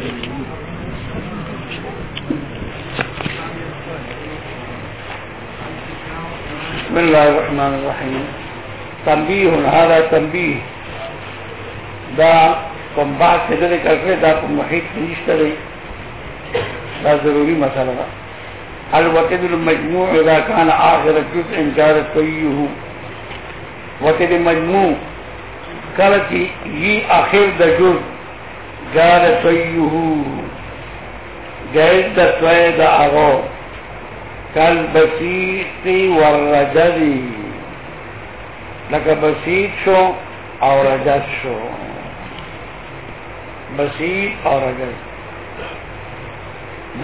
بسم الله الرحمن الرحيم تنبيه هذا تنبيه دا کوم بات څه دې کړې دا په محیط کې نشته دی دا ضروري مسله ده الوقت المجموع اذا كان اخر جزء جار طيه وقت المجموع کله چې یي اخر د جزء۔ جار طيه جائز د توي د اغو کل بسیط والرجدی لکه بسیط شو او رجد شو۔ بسیط او رجد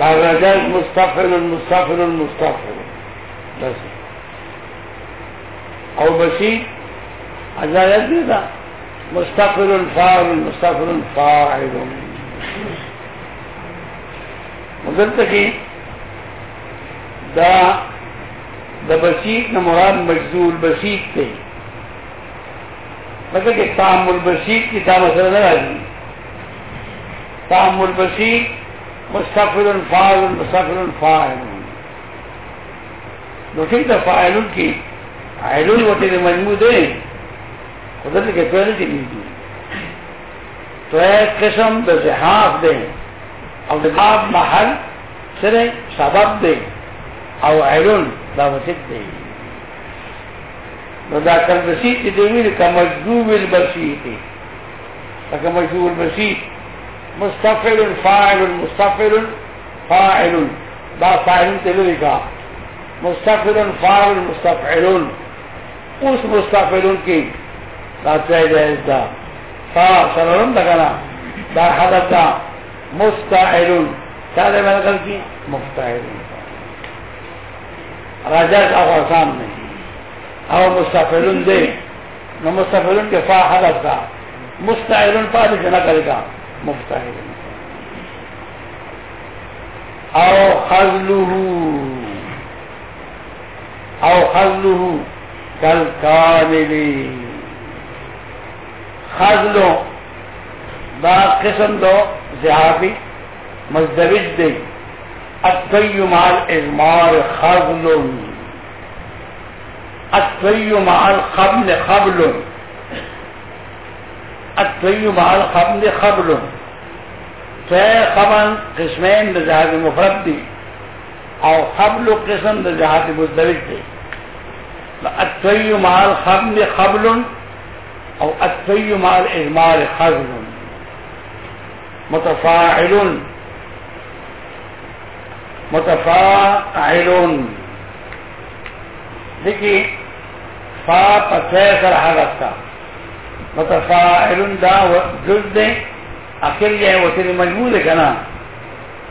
دا رجد مستفل مستفل مستفل بس۔ او بسیط ازایت دی دا مستفل فاعل مستفل فاعل. مدلتا کی دا دا بسیط نہ مراد مجدول بسیط تھے مطلب کہ تام البسیط کی تام اثر نہ راضی۔ تام البسیط مستقل فاعل مستقل فاعل۔ دو ٹھیک تھا فاعل کی عائل وٹے مجموع دے۔ مطلب قدرت کے پہلے کی نہیں تو ایک قسم بزحاف دے۔ اور محل سرے سبب دے۔ او علون دا وسط دی نو دا کل بسیط دی ویل که مجدوب البسیط لکه مجدوب فاعل مستفل فاعل۔ دا فاعل تلوی کا مستفل فاعل مستفعلون اس مستفلون کی دا جائز دا. فا سررم دا کنا دا حدث مستعلون. چاہتے میں نکل کی؟ مفتعلون رجت او آسان نہیں او مستفلن دے. نو مستفلن کے فا حدث کا مستعلن پا دے نہ کرے گا. او خزلہ او خزلہ کل کاملی دا قسم دو زہابی مزدوج دے الطي مع الإضمار خبل. الطي مع الخبل خبل. الطي مع الخبل خبل. خبل قسمين لجهاد مفرد دي او خبل قسم لجهاد مزدوج دي الطي مع الخبل خبل. او الطي مع الإضمار خبل متفاعل متفاعلون. دیکھیے، فا پتہ سر حرف کا متفاعلون دا جز دے اکل جائے وہ تیری مجموع ہے کنا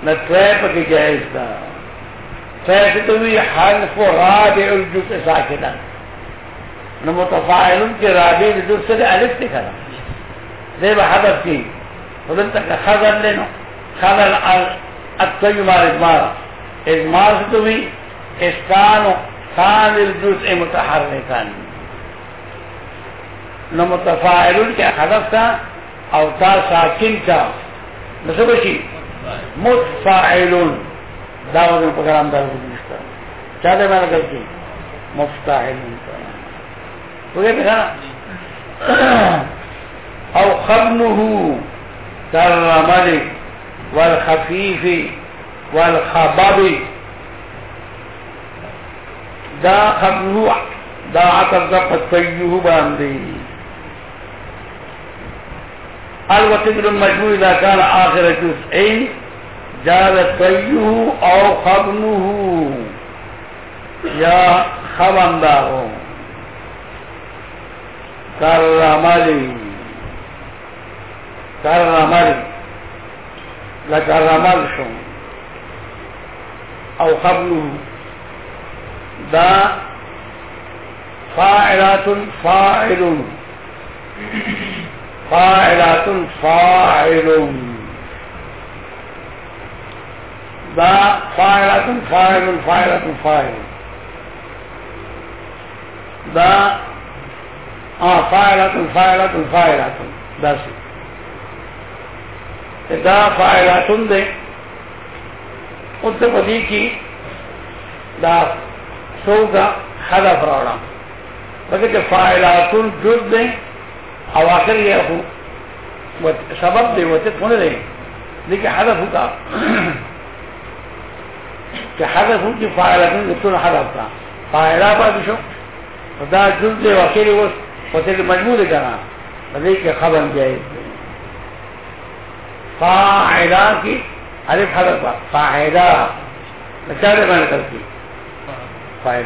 نہ تریپ کی جائز دا. تریپ تو بھی حرف رابع الجز ساکتا. نہ متفاعلون کے رابع الجز سے علف دے کنا. دے بحرف کی. خدل تک خضر لینو. خضر الطیب الادمار ادمار سے تو بھی اسکان خان الجزء متحرکان. نہ متفاعل کے حدف تھا او تا ساکن کا تھا نسبشی متفاعل دعوت میں پروگرام دار گزشتہ چاہتے میں نظر کی مفتاحل تو یہ نا۔ او خبنه كالرمل والخفيف والخباب دا خبنه، دا عطر دا قطيه باندي الوقت المجموع إذا كان آخر جزئين جاز طيه أو خبنه۔ يا خبن داغو كالرمل كالرمل لكالرمل شو او خبنه دا فاعلات فاعل فاعلات فاعل دا فاعلات فاعل فاعلات فاعل دا اه فاعلات فاعلات فاعلات دا سي دا فائلاتن دے اس پدی کی دا سو کا حدف راوڑا۔ بلکہ کہ فائلاتن جز دے، او آخر یہ ہو۔ سبب دے وچت ہونے دے۔ لیکن حدف ہوتا کہ حدف ہو کہ فائلاتن جتون حدف کا فائلہ پا شو دا جز دے وکیلی وست وچت مجموع دے کرنا لیکن خبر جائز دے فاعلہ کی الف حرف فاعلہ۔ بچارے بن کرتی فائل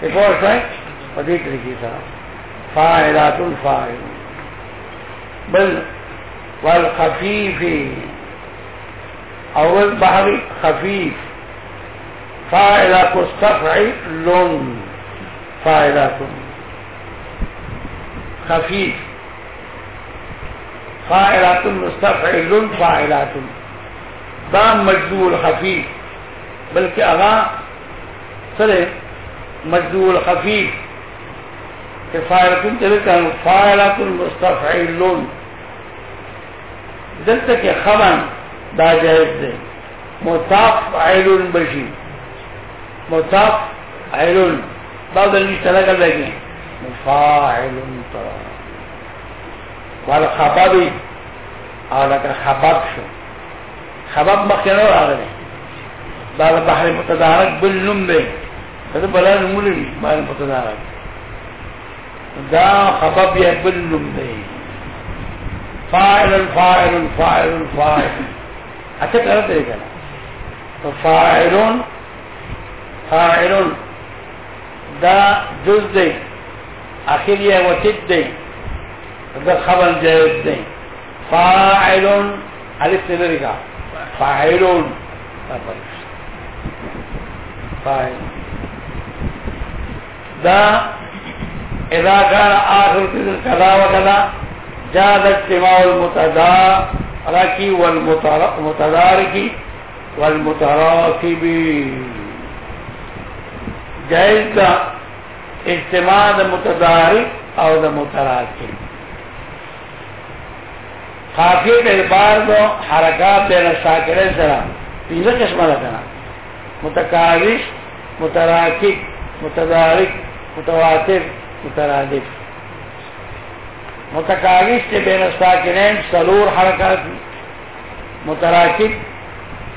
ایک اور ہے پدی طریقے سے۔ فاعلات الفاعل۔ بل والخفیف۔ اول بحری خفیف۔ فاعلات الصفع فاعلات خفیف فائلات مستفعل فائلات دا مجدول خفیف بلکہ اغا سرے مجدول خفیف کہ فائلات چلے کہا فائلات مستفعل. دلتا کہ خبن دا جائز دے. متفعل بشی. متفعل. دا دلنی چلے کر لگے مفاعل ترى والخبب او لکه خبب شو۔ خبب مخینو راغلی دا دا بحر متدارک بل نم دے دا بلا نمولی بی بحر متدارک۔ دا خبب یا بل نم دے فائل فائل فائل فائل اچھا کرتے کنا تو فائلون فائلون دا جز دے آخر یہ وچد دے اگر خبر جائز نہیں فاعلون. الف سے لگا فاعلون. فاعل. دا اذا كان آخر كذا وكذا جاز اجتماع المتدا ركي والمتدارك والمتراكب جائز دا. اجتماع دا متدارک او دا متراکب خافیه په اعتبار دو حرکات بین الساکنین سره. پینځه قسمه ده کنه متکاوش، متراکب، متدارک، متواتر، مترادف. متکاوش چې بین الساکنین سلور حرکات متراکب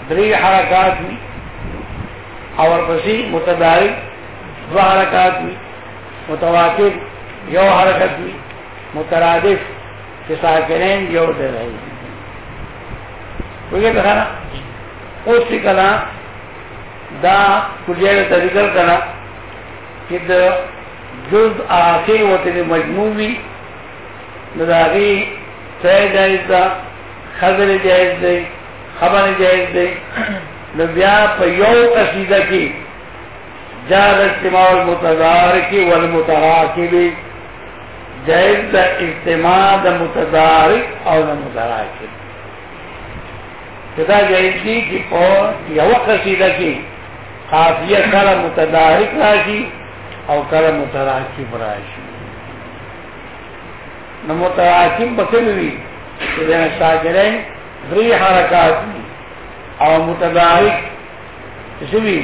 دری حرکات وی او ورپسې متدارک دو حرکات وی متواتر، یو حرکت وی مترادف کہ ساکرین جوڑ دے رہی کوئی کہا نا اس کی کلا دا کجیر تذکر کنا کہ دا جز آخر و تیری مجموعی نداغی سی جائز دا، خضر جائز دے، خبر جائز دے نبیا پا یو قصیدہ کی جاد اجتماع المتدار کی والمتراکبی جائز دا اجتماع دا متدارک او دا متراکب کدا جائز دی کی پو یو قصیدہ کی قافیہ کل متدارک راشی او کل متراکب راشی. نو متراکب بسلوی کہ شاکرین دری حرکات دی او متدارک اسوی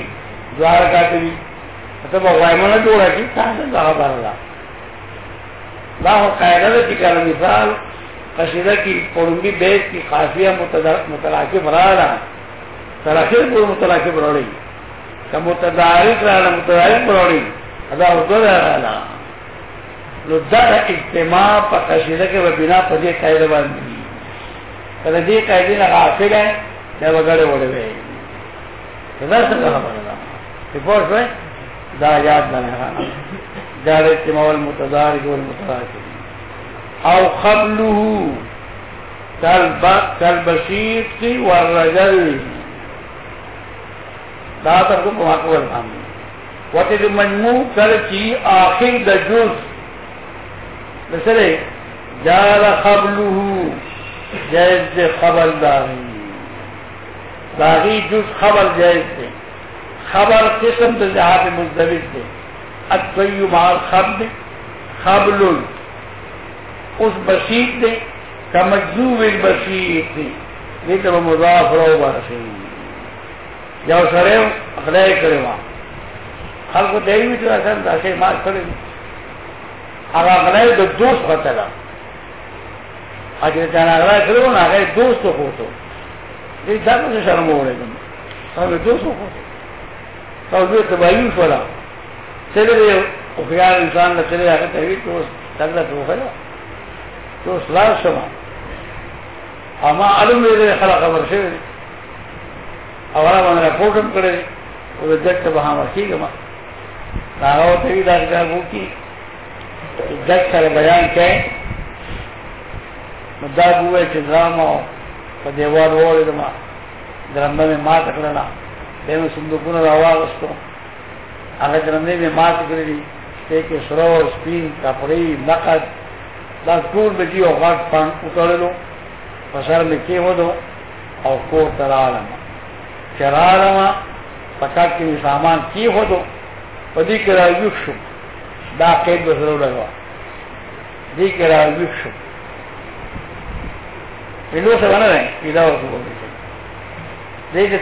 دو حرکات دی مطلب غیمانہ جوڑا کی تاہتا دا خبر اللہ لا قاعدہ ہے کہ کل مثال قصیدہ کی پڑنگی بیت کی قافیہ متلاقب رانا تراخیر پر متلاقب روڑی کہ متدارک رانا متدارک روڑی ادا اردو رانا نو دا اجتماع پا قصیدہ کے بنا پدی قاعدہ باندی۔ کله دې قاعدې نه غافل ہے دا وګړې وړې وي دا څنګه خبره ده په پوه دا یاد نه دار اجتماع المتدارك والمتراكب او قبله كالبسيط والرجل دا تر کو کو ول ہم۔ وتے د مجموع کر چی اخر د جز۔ مثلا جار قبله جائز خبر داری داغی جز خبر جائز دے۔ خبر قسم تو جہاں پہ مزدوج دے۔ الطیبار خبل خبل اس بسیط دے۔ کمجذوب البسیط دې ته مضاف راو باسي یو سره خدای کړی و خلکو ته وی چې اصل دا شی ما کړی هغه غلای د دوست غتلا اجه ته هغه کړو نه هغه دوست وکړو دې دا څه شرم وړي هغه دوست وکړو او دې ته وایو فلا چلے دې او خیال انسان له چلے هغه ته وی دوست څنګه ته وکړو دوست لا شمه اما علم دې خلک خبر شوی او هغه باندې راپورټم کړی او د دک به هم کیږي ما هغه ته وی، دا څنګه وکی دک سره بیان کړي نو دا بوې چې ډرامو په دیوال وړل ما درنده می مات کړل دغه صندوقونه راوغستو هغه درنده می مات کړی ته کې سرو سپین کپڑے نقد دا ټول به دی او پان وټړلو پسر میں کی ہو دو اور کو ترالم چرالم پکا کی سامان کی ہو دو پدی کرا یوکشو دا قید بسرو لگوا دی کرا یوکشو پہلو سے بنا رہے پیدا ہو تو بولتے تھے دیکھ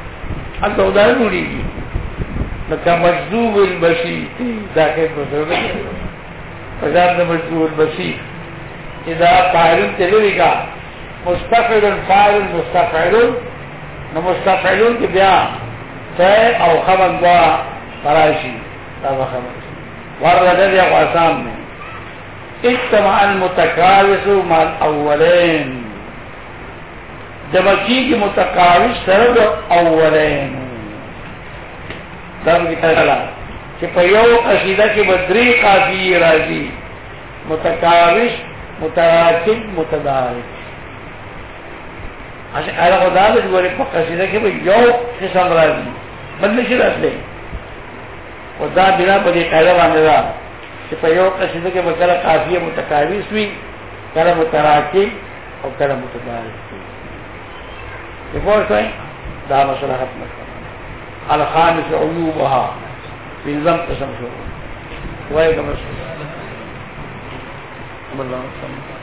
mustaqbilun fa'ilun mustaqbilun fa'ilun anta udahar muridi maka majzubul basi dah ke betul اذا فاعل تلوي کا. مستفعل فاعل مستفعل نو کی بیا تے او خبر دوا فرائشی تا خبر. ورد دیا قسام میں. اجتماع المتکاوس مع الاولین. جمعی کی متکاوس سرد اولین. دم کی تکلا کہ پیو قصیدہ کی بدری قافی راضی. متکاوس متراکب متدارک. اچھا اہل خدا دے جو په قصیده کې به یو قسم راځي بل نشي راتلی او دا بنا په دې قاعده باندې دا. چې په یو قصیده کې به کله قافیه متکاوس وي کله متراکب او کله متدارک وي په څه دا مسئلہ ختم کرنا الخامس عيوبها في نظام قسم شروع وایي کوم اللہ الله